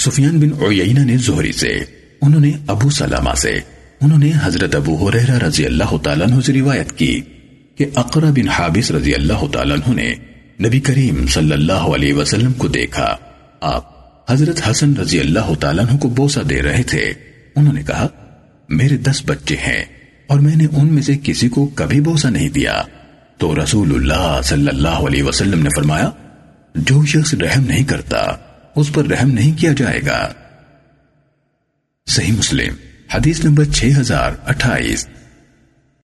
سفیان بن عیینہ نے زہری سے، انہوں نے ابو سلامہ سے، انہوں نے حضرت ابو حریرہ رضی اللہ تعالیٰ عنہ سے روایت کی کہ اقرا بن حابس رضی اللہ تعالیٰ عنہ نے نبی کریم صلی اللہ علیہ وسلم کو دیکھا۔ آپ حضرت حسن رضی اللہ تعالیٰ عنہ کو بوسہ دے رہے تھے۔ انہوں نے کہا، میرے دس بچے ہیں اور میں نے ان میں سے کسی کو کبھی بوسہ نہیں دیا۔ تو رسول اللہ صلی اللہ علیہ وسلم نے فرمایا، جو شخص رحم نہیں کرتا اس پر رحم نہیں کیا جائے گا۔ صحیح مسلم حدیث نمبر 6028